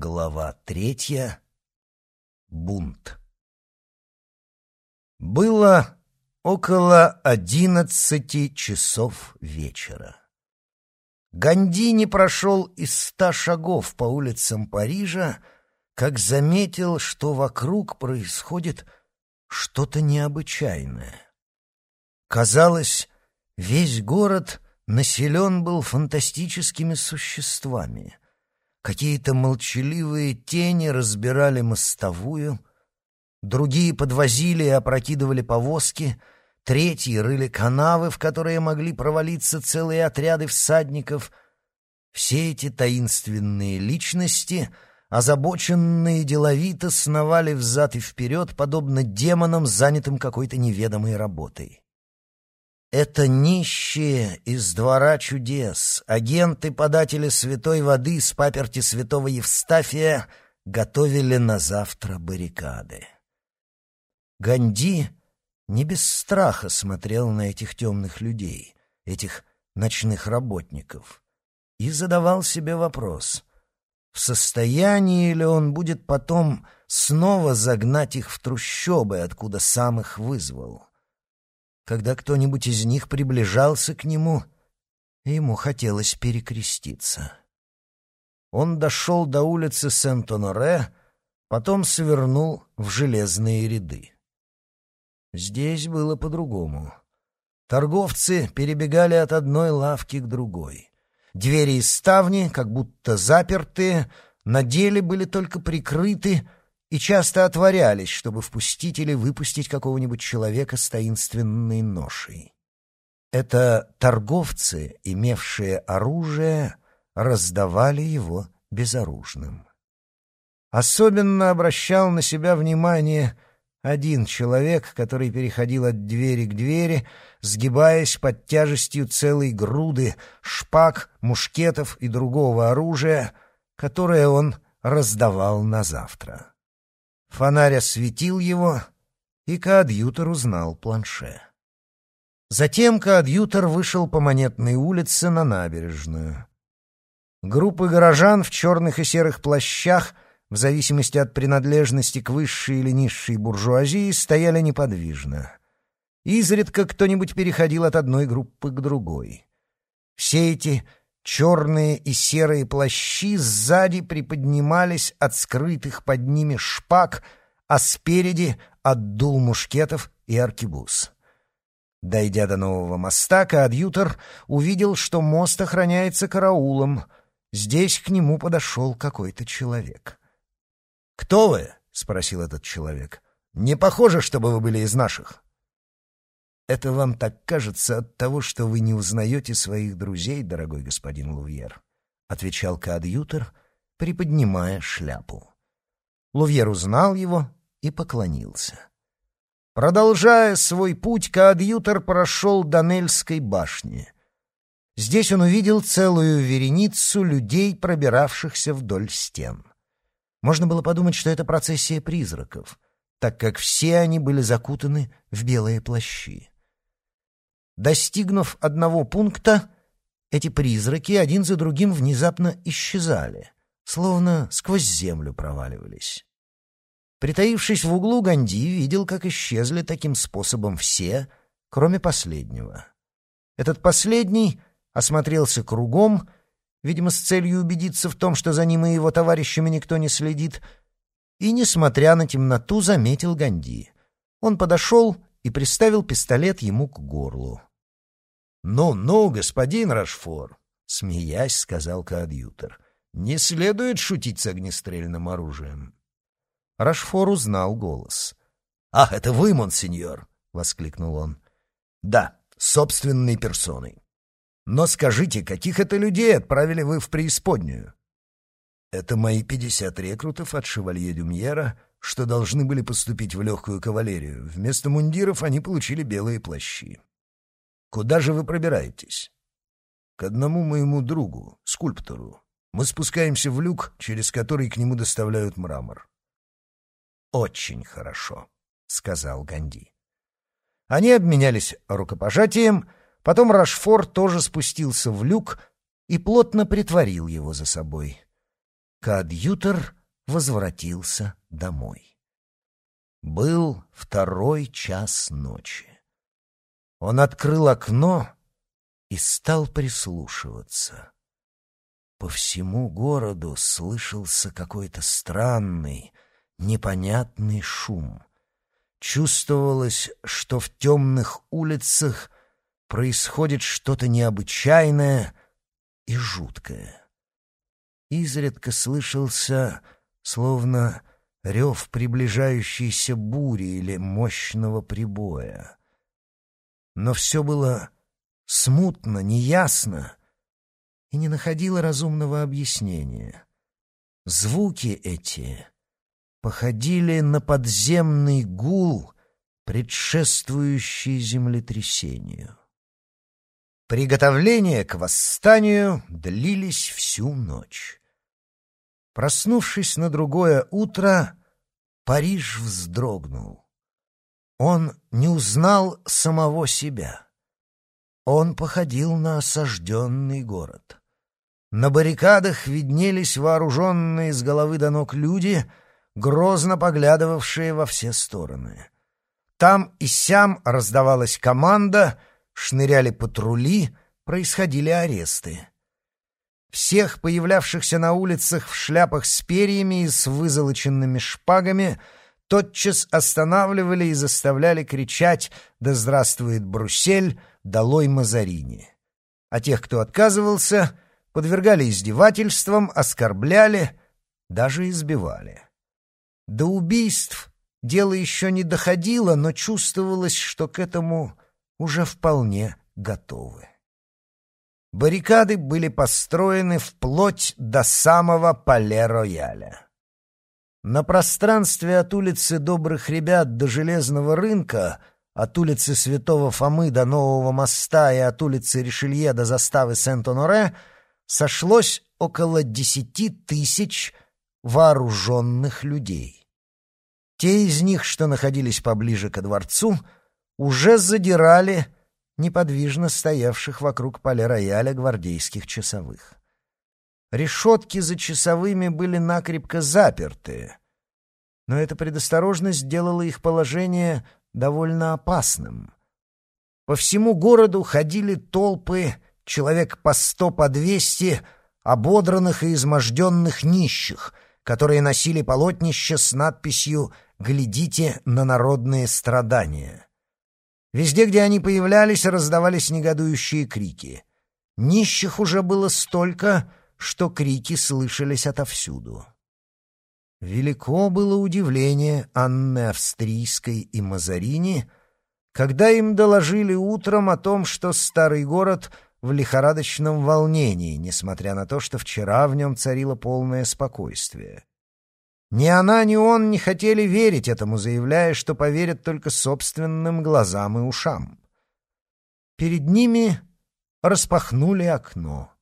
Глава третья. Бунт. Было около одиннадцати часов вечера. Ганди не прошел из ста шагов по улицам Парижа, как заметил, что вокруг происходит что-то необычайное. Казалось, весь город населен был фантастическими существами — Какие-то молчаливые тени разбирали мостовую, другие подвозили и опрокидывали повозки, третьи рыли канавы, в которые могли провалиться целые отряды всадников. Все эти таинственные личности, озабоченные деловито, сновали взад и вперед, подобно демонам, занятым какой-то неведомой работой. Это нищие из двора чудес, агенты-податели святой воды с паперти святого Евстафия готовили на завтра баррикады. Ганди не без страха смотрел на этих темных людей, этих ночных работников, и задавал себе вопрос, в состоянии ли он будет потом снова загнать их в трущобы, откуда сам их вызвал. Когда кто-нибудь из них приближался к нему, ему хотелось перекреститься. Он дошел до улицы Сент-Оноре, потом свернул в железные ряды. Здесь было по-другому. Торговцы перебегали от одной лавки к другой. Двери и ставни, как будто запертые, на деле были только прикрыты и часто отворялись, чтобы впустить или выпустить какого-нибудь человека с таинственной ношей. Это торговцы, имевшие оружие, раздавали его безоружным. Особенно обращал на себя внимание один человек, который переходил от двери к двери, сгибаясь под тяжестью целой груды шпаг, мушкетов и другого оружия, которое он раздавал на завтра. Фонарь осветил его, и коадьютор узнал планше. Затем коадьютор вышел по Монетной улице на набережную. Группы горожан в черных и серых плащах, в зависимости от принадлежности к высшей или низшей буржуазии, стояли неподвижно. Изредка кто-нибудь переходил от одной группы к другой. Все эти Черные и серые плащи сзади приподнимались от скрытых под ними шпаг, а спереди — от дул мушкетов и аркебуз. Дойдя до нового моста, коадьютор увидел, что мост охраняется караулом. Здесь к нему подошел какой-то человек. «Кто вы?» — спросил этот человек. «Не похоже, чтобы вы были из наших». Это вам так кажется от того, что вы не узнаете своих друзей, дорогой господин Лувьер, — отвечал коадьютор, приподнимая шляпу. Лувьер узнал его и поклонился. Продолжая свой путь, коадьютор прошел до Нельской башни. Здесь он увидел целую вереницу людей, пробиравшихся вдоль стен. Можно было подумать, что это процессия призраков, так как все они были закутаны в белые плащи. Достигнув одного пункта, эти призраки один за другим внезапно исчезали, словно сквозь землю проваливались. Притаившись в углу, Ганди видел, как исчезли таким способом все, кроме последнего. Этот последний осмотрелся кругом, видимо, с целью убедиться в том, что за ним и его товарищами никто не следит, и, несмотря на темноту, заметил Ганди. Он подошел и приставил пистолет ему к горлу. «Ну-ну, господин Рашфор», — смеясь, сказал коадьютор, — «не следует шутить с огнестрельным оружием». Рашфор узнал голос. «Ах, это вы, монсеньор!» — воскликнул он. «Да, собственной персоной. Но скажите, каких это людей отправили вы в преисподнюю?» «Это мои пятьдесят рекрутов от шевалье Дюмьера, что должны были поступить в легкую кавалерию. Вместо мундиров они получили белые плащи. Куда же вы пробираетесь? К одному моему другу, скульптору. Мы спускаемся в люк, через который к нему доставляют мрамор. Очень хорошо, сказал Ганди. Они обменялись рукопожатием, потом Рашфор тоже спустился в люк и плотно притворил его за собой. Коадьютор возвратился домой. Был второй час ночи. Он открыл окно и стал прислушиваться. По всему городу слышался какой-то странный, непонятный шум. Чувствовалось, что в темных улицах происходит что-то необычайное и жуткое. Изредка слышался, словно рев приближающейся бури или мощного прибоя. Но все было смутно, неясно и не находило разумного объяснения. Звуки эти походили на подземный гул, предшествующий землетрясению. Приготовления к восстанию длились всю ночь. Проснувшись на другое утро, Париж вздрогнул. Он не узнал самого себя. Он походил на осажденный город. На баррикадах виднелись вооруженные с головы до ног люди, грозно поглядывавшие во все стороны. Там и сям раздавалась команда, шныряли патрули, происходили аресты. Всех появлявшихся на улицах в шляпах с перьями и с вызолоченными шпагами — тотчас останавливали и заставляли кричать «Да здравствует Бруссель! Долой Мазарини!». А тех, кто отказывался, подвергали издевательствам, оскорбляли, даже избивали. До убийств дело еще не доходило, но чувствовалось, что к этому уже вполне готовы. Баррикады были построены вплоть до самого Пале-Рояля. На пространстве от улицы Добрых Ребят до Железного рынка, от улицы Святого Фомы до Нового моста и от улицы Ришелье до заставы Сент-Оноре сошлось около десяти тысяч вооруженных людей. Те из них, что находились поближе ко дворцу, уже задирали неподвижно стоявших вокруг поля рояля гвардейских часовых. Решетки за часовыми были накрепко заперты, но эта предосторожность делала их положение довольно опасным. По всему городу ходили толпы, человек по сто, по двести, ободранных и изможденных нищих, которые носили полотнища с надписью «Глядите на народные страдания». Везде, где они появлялись, раздавались негодующие крики. Нищих уже было столько, что крики слышались отовсюду. Велико было удивление Анны Австрийской и Мазарини, когда им доложили утром о том, что старый город в лихорадочном волнении, несмотря на то, что вчера в нем царило полное спокойствие. Ни она, ни он не хотели верить этому, заявляя, что поверят только собственным глазам и ушам. Перед ними распахнули окно.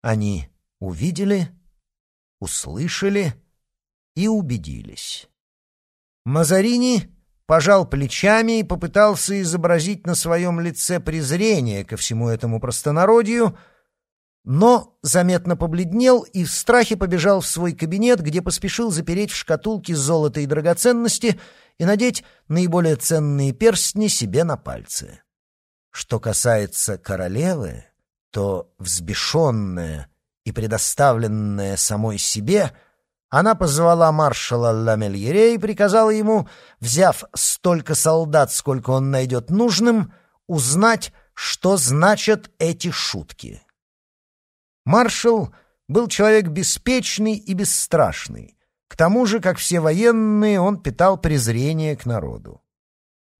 Они увидели, услышали и убедились. Мазарини пожал плечами и попытался изобразить на своем лице презрение ко всему этому простонародью, но заметно побледнел и в страхе побежал в свой кабинет, где поспешил запереть в шкатулке золото и драгоценности и надеть наиболее ценные перстни себе на пальцы. Что касается королевы, то взбешенная и предоставленная самой себе, она позвала маршала Ламельере и приказала ему, взяв столько солдат, сколько он найдет нужным, узнать, что значат эти шутки. Маршал был человек беспечный и бесстрашный. К тому же, как все военные, он питал презрение к народу.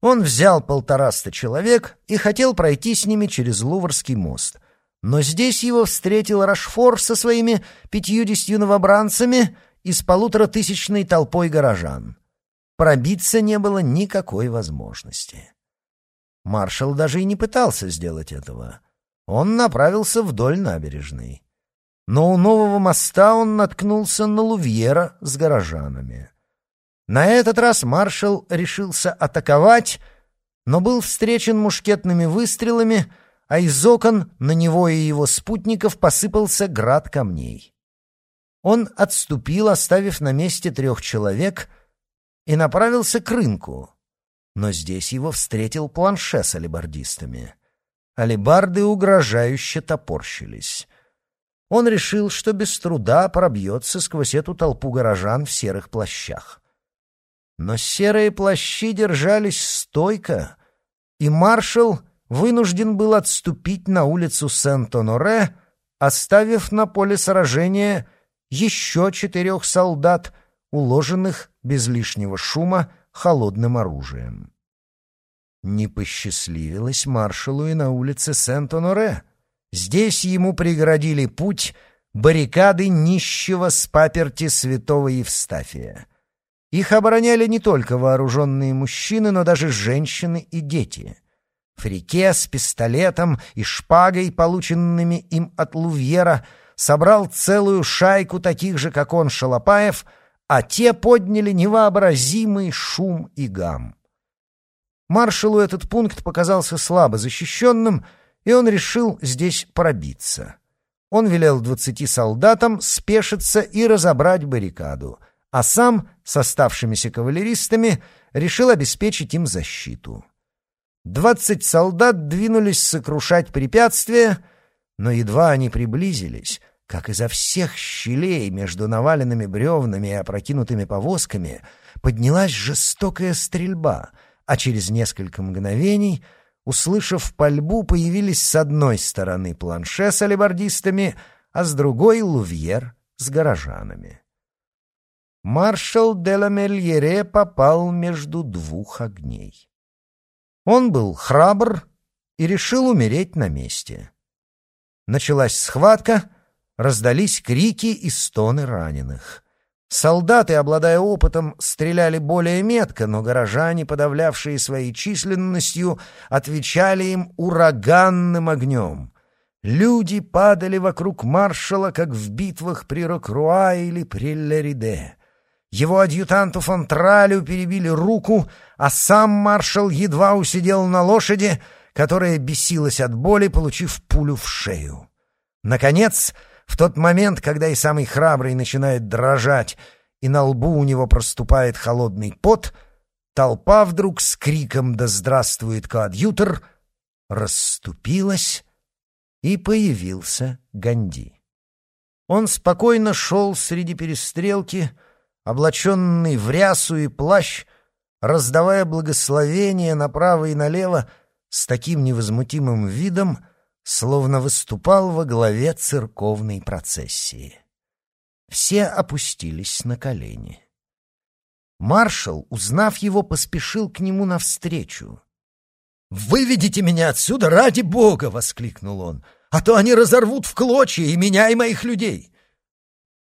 Он взял полтораста человек и хотел пройти с ними через Луврский мост — но здесь его встретил Рашфор со своими пятьюдесятью новобранцами и с полуторатысячной толпой горожан. Пробиться не было никакой возможности. Маршал даже и не пытался сделать этого. Он направился вдоль набережной. Но у нового моста он наткнулся на Лувьера с горожанами. На этот раз маршал решился атаковать, но был встречен мушкетными выстрелами — а из окон на него и его спутников посыпался град камней. Он отступил, оставив на месте трех человек, и направился к рынку. Но здесь его встретил планше с алибардистами. Алибарды угрожающе топорщились. Он решил, что без труда пробьется сквозь эту толпу горожан в серых плащах. Но серые плащи держались стойко, и маршал вынужден был отступить на улицу Сент-Оноре, оставив на поле сражения еще четырех солдат, уложенных без лишнего шума холодным оружием. Не посчастливилось маршалу и на улице Сент-Оноре. Здесь ему преградили путь баррикады нищего с паперти святого Евстафия. Их обороняли не только вооруженные мужчины, но даже женщины и дети. Фрике с пистолетом и шпагой, полученными им от Лувьера, собрал целую шайку таких же, как он, шалопаев, а те подняли невообразимый шум и гам. Маршалу этот пункт показался слабо защищенным, и он решил здесь пробиться. Он велел двадцати солдатам спешиться и разобрать баррикаду, а сам с оставшимися кавалеристами решил обеспечить им защиту. Двадцать солдат двинулись сокрушать препятствия, но едва они приблизились, как изо всех щелей между наваленными бревнами и опрокинутыми повозками поднялась жестокая стрельба, а через несколько мгновений, услышав пальбу, появились с одной стороны планше с алибардистами, а с другой — лувьер с горожанами. Маршал де ла Мельере попал между двух огней. Он был храбр и решил умереть на месте. Началась схватка, раздались крики и стоны раненых. Солдаты, обладая опытом, стреляли более метко, но горожане, подавлявшие своей численностью, отвечали им ураганным огнем. Люди падали вокруг маршала, как в битвах при Рокруа или при Лериде. Его адъютанту фон Тралю перебили руку, а сам маршал едва усидел на лошади, которая бесилась от боли, получив пулю в шею. Наконец, в тот момент, когда и самый храбрый начинает дрожать, и на лбу у него проступает холодный пот, толпа вдруг с криком «Да здравствует коадьютор!» расступилась, и появился Ганди. Он спокойно шел среди перестрелки, облаченный в рясу и плащ, раздавая благословения направо и налево с таким невозмутимым видом, словно выступал во главе церковной процессии. Все опустились на колени. Маршал, узнав его, поспешил к нему навстречу. «Выведите меня отсюда ради Бога!» — воскликнул он. «А то они разорвут в клочья и меня, и моих людей!»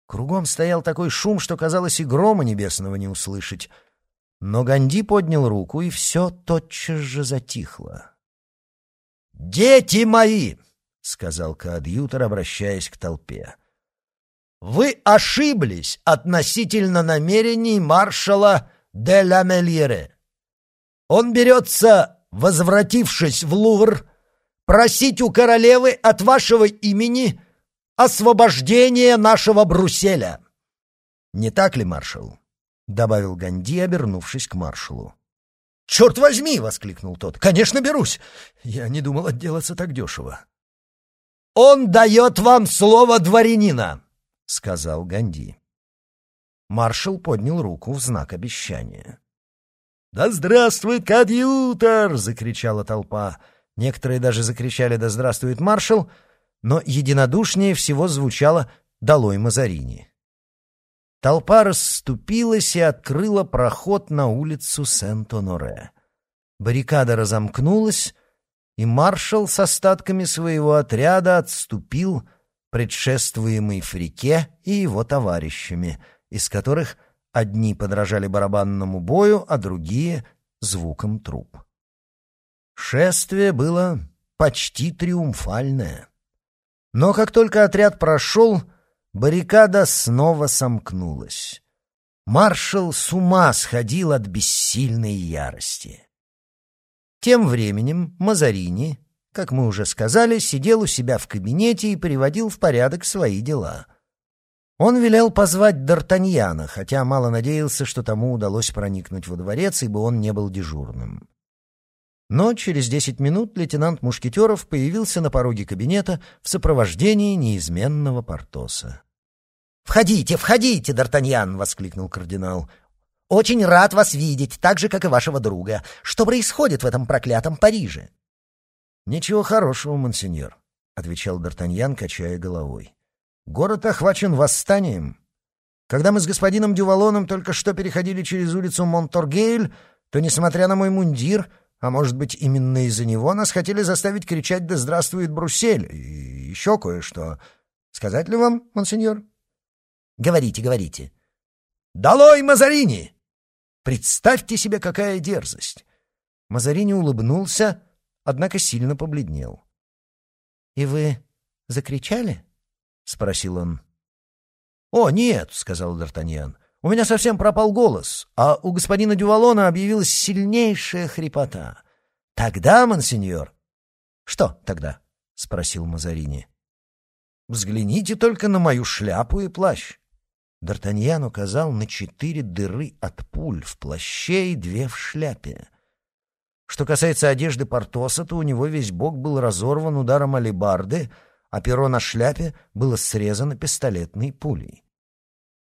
Кругом стоял такой шум, что, казалось, и грома небесного не услышать. Но Ганди поднял руку, и все тотчас же затихло. «Дети мои!» — сказал коадьютор, обращаясь к толпе. «Вы ошиблись относительно намерений маршала де ла Мельере. Он берется, возвратившись в Лувр, просить у королевы от вашего имени освобождение нашего Брюсселя. Не так ли, маршал? добавил Ганди, обернувшись к маршалу. «Черт возьми!» — воскликнул тот. «Конечно, берусь! Я не думал отделаться так дешево». «Он дает вам слово дворянина!» — сказал Ганди. Маршал поднял руку в знак обещания. «Да здравствует кадьютор!» — закричала толпа. Некоторые даже закричали «Да здравствует маршал!» но единодушнее всего звучало «Долой Мазарини». Толпа расступилась и открыла проход на улицу Сент-Оноре. Баррикада разомкнулась, и маршал с остатками своего отряда отступил, предшествуемый Фрике и его товарищами, из которых одни подражали барабанному бою, а другие — звуком труп. Шествие было почти триумфальное. Но как только отряд прошел, баррикада снова сомкнулась. Маршал с ума сходил от бессильной ярости. Тем временем Мазарини, как мы уже сказали, сидел у себя в кабинете и приводил в порядок свои дела. Он велел позвать Д'Артаньяна, хотя мало надеялся, что тому удалось проникнуть во дворец, ибо он не был дежурным. Но через десять минут лейтенант Мушкетеров появился на пороге кабинета в сопровождении неизменного Портоса. «Входите, входите, Д'Артаньян!» — воскликнул кардинал. «Очень рад вас видеть, так же, как и вашего друга. Что происходит в этом проклятом Париже?» «Ничего хорошего, монсеньор», — отвечал Д'Артаньян, качая головой. «Город охвачен восстанием. Когда мы с господином Дювалоном только что переходили через улицу Монторгейль, то, несмотря на мой мундир, а может быть, именно из-за него нас хотели заставить кричать «Да здравствует Бруссель!» и еще кое-что. Сказать ли вам, монсеньор?» «Говорите, говорите». «Долой Мазарини!» Представьте себе, какая дерзость! Мазарини улыбнулся, однако сильно побледнел. «И вы закричали?» — спросил он. «О, нет!» — сказал Д'Артаньян. У меня совсем пропал голос, а у господина Дювалона объявилась сильнейшая хрипота. Тогда, монсеньор... — Что тогда? — спросил Мазарини. — Взгляните только на мою шляпу и плащ. Д'Артаньян указал на четыре дыры от пуль в плаще и две в шляпе. Что касается одежды Портоса, то у него весь бок был разорван ударом алебарды, а перо на шляпе было срезано пистолетной пулей.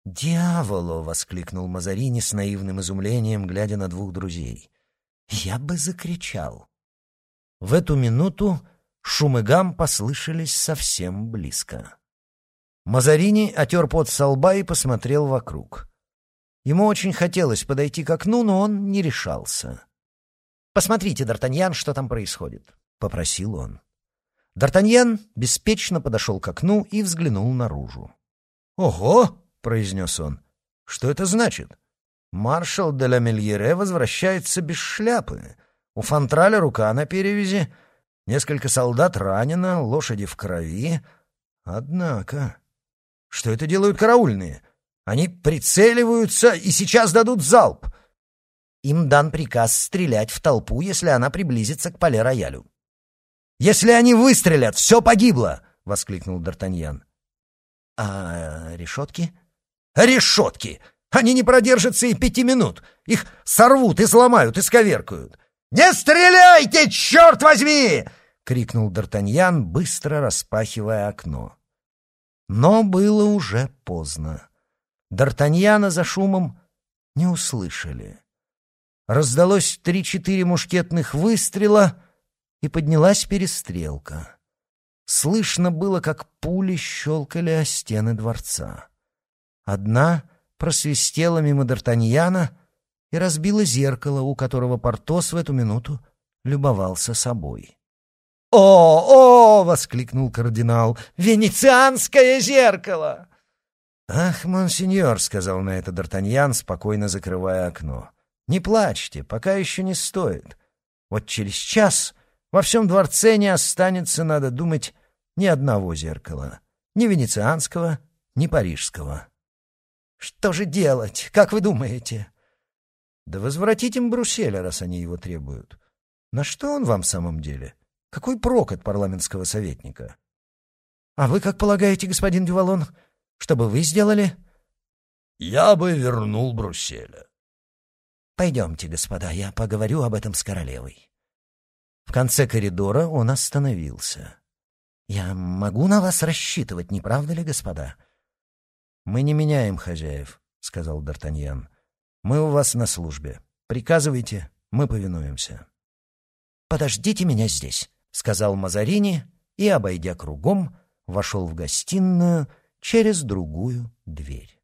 «Дьяволу!» — воскликнул Мазарини с наивным изумлением, глядя на двух друзей. «Я бы закричал!» В эту минуту шум и гам послышались совсем близко. Мазарини отер пот со лба и посмотрел вокруг. Ему очень хотелось подойти к окну, но он не решался. «Посмотрите, Д'Артаньян, что там происходит», — попросил он. Д'Артаньян беспечно подошел к окну и взглянул наружу. «Ого!» — произнес он. «Что это значит? Маршал де ла Мельере возвращается без шляпы. У Фантраля рука на перевязи, несколько солдат ранено, лошади в крови. Однако... Что это делают караульные? Они прицеливаются и сейчас дадут залп. Им дан приказ стрелять в толпу, если она приблизится к поле-роялю. «Если они выстрелят, все погибло!» — воскликнул Д'Артаньян. «А решетки?» Решетки! Они не продержатся и пяти минут. Их сорвут и сломают, и сковеркают. «Не стреляйте, черт возьми!» — крикнул Д'Артаньян, быстро распахивая окно. Но было уже поздно. Д'Артаньяна за шумом не услышали. Раздалось три-четыре мушкетных выстрела, и поднялась перестрелка. Слышно было, как пули щелкали о стены дворца. Одна просвистела мимо Д'Артаньяна и разбила зеркало, у которого Портос в эту минуту любовался собой. «О, о!» — воскликнул кардинал. «Венецианское зеркало!» «Ах, монсеньор!» — сказал на это Д'Артаньян, спокойно закрывая окно. «Не плачьте, пока еще не стоит. Вот через час во всем дворце не останется, надо думать, ни одного зеркала. Ни венецианского, ни парижского». Что же делать? Как вы думаете? Да возвратить им Брусселя, раз они его требуют. На что он вам в самом деле? Какой прок от парламентского советника? А вы как полагаете, господин Дювалон? Что бы вы сделали? Я бы вернул Брусселя. Пойдемте, господа, я поговорю об этом с королевой. В конце коридора он остановился. Я могу на вас рассчитывать, не правда ли, господа? — «Мы не меняем хозяев», — сказал Д'Артаньян. «Мы у вас на службе. Приказывайте, мы повинуемся». «Подождите меня здесь», — сказал Мазарини и, обойдя кругом, вошел в гостиную через другую дверь.